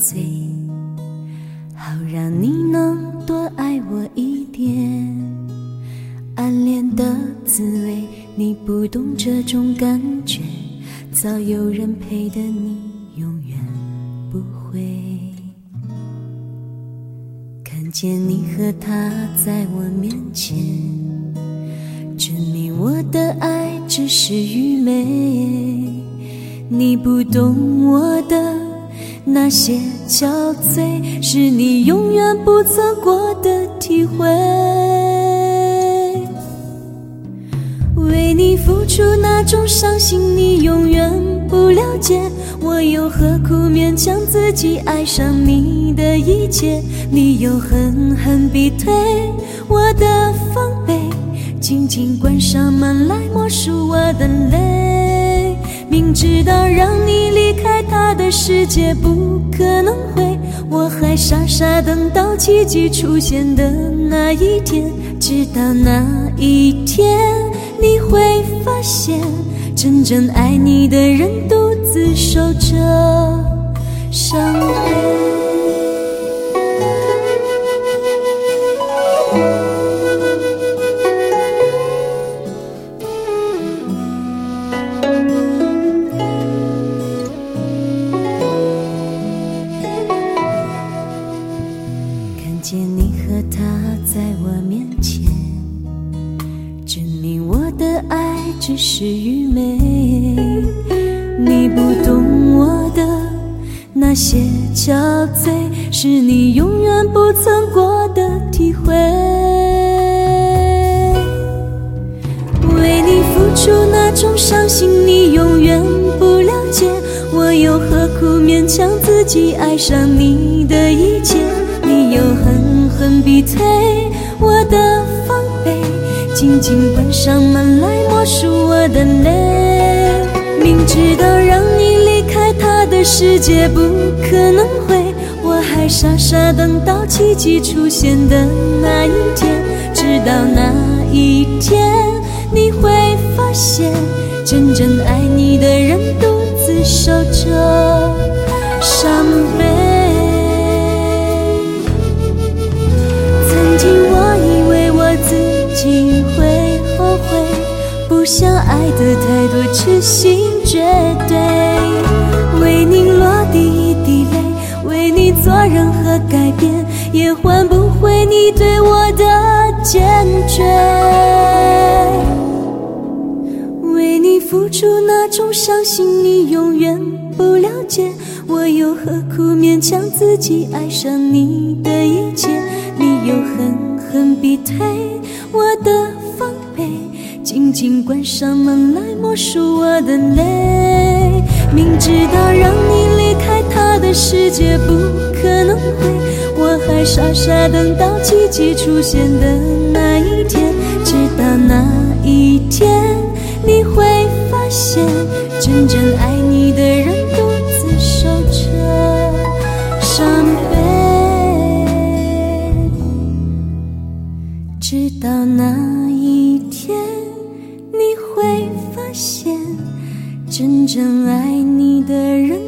醉好让你能多爱我一点暗恋的滋味你不懂这种感觉早有人陪的你永远不会。看见你和他在我面前证明我的爱只是愚昧。你不懂我的那些憔悴，是你永远不曾过的体会。为你付出那种伤心，你永远不了解。我又何苦勉强自己爱上你的一切？你又狠狠逼退我的防备，紧紧关上门来默数我的泪。明知道让你离开他的世界不可能会，我还傻傻等到奇迹出现的那一天，直到那一天。你会发现，真正爱你的人独自守着伤悲。见你和他在我面前。证明我的爱只是愚昧，你不懂我的那些憔悴，是你永远不曾过的体会。为你付出那种伤心，你永远不了解。我又何苦勉强自己爱上你的一切？逼退我的防备。紧紧关上门来默数我的泪，明知道让你离开他的世界不可能会，我还傻傻等到奇迹出现的那一天。直到那一天，你会发现，真正爱的太多，痴心绝对。为你落第一滴泪，为你做任何改变，也换不回你对我的坚决。为你付出那种伤心，你永远不了解。我又何苦勉强自己爱上你的一切？你又狠狠逼退我的静静。关上门来默数我的泪，明知道让你离开他的世界不可能会，我还傻傻等到奇迹出现的那一天。真爱你的人